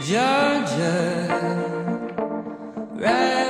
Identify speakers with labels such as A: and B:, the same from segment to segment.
A: Georgia, right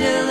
A: till